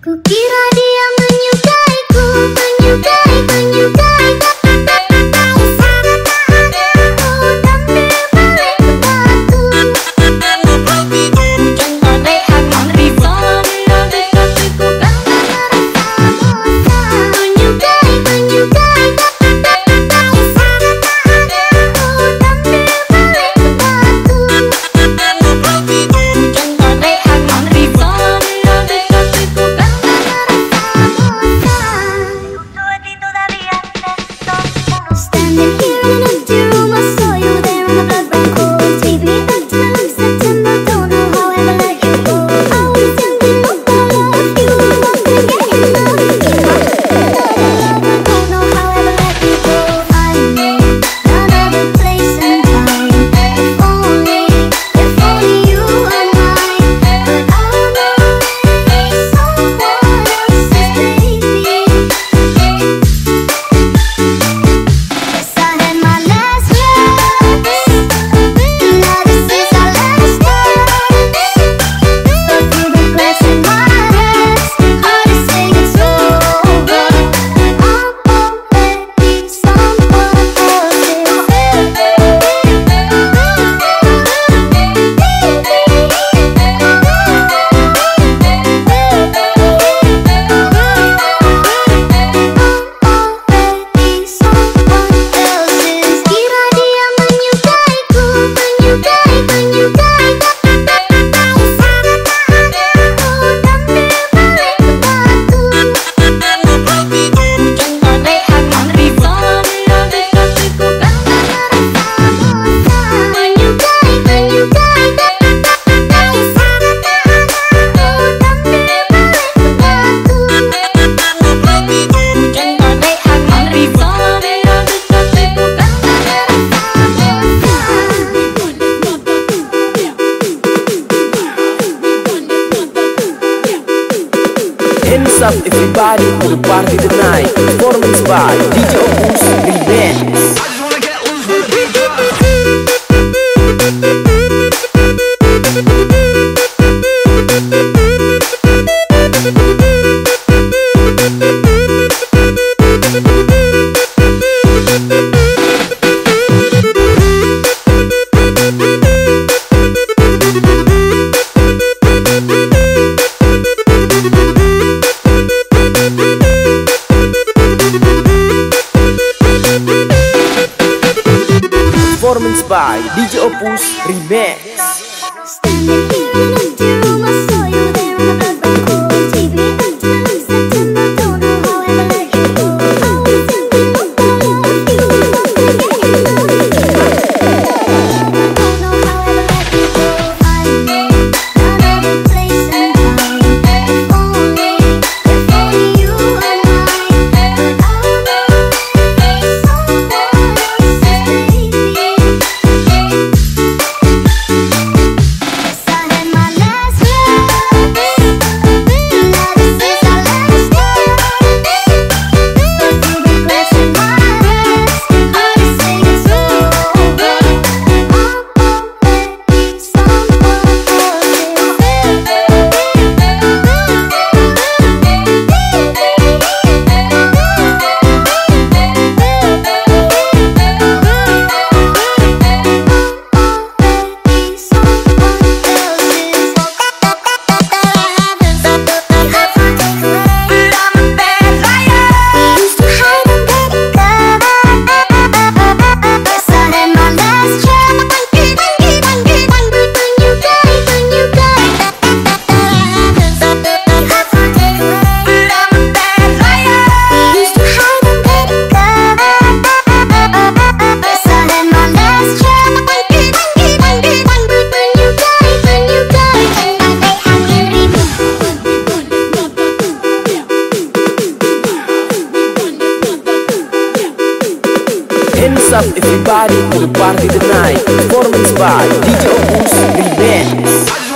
Kukira dia up everybody to the party tonight. Performance by DJ Opus Remix by DJ Opus Remix everybody to the party tonight. Performance by DJ Opus Remix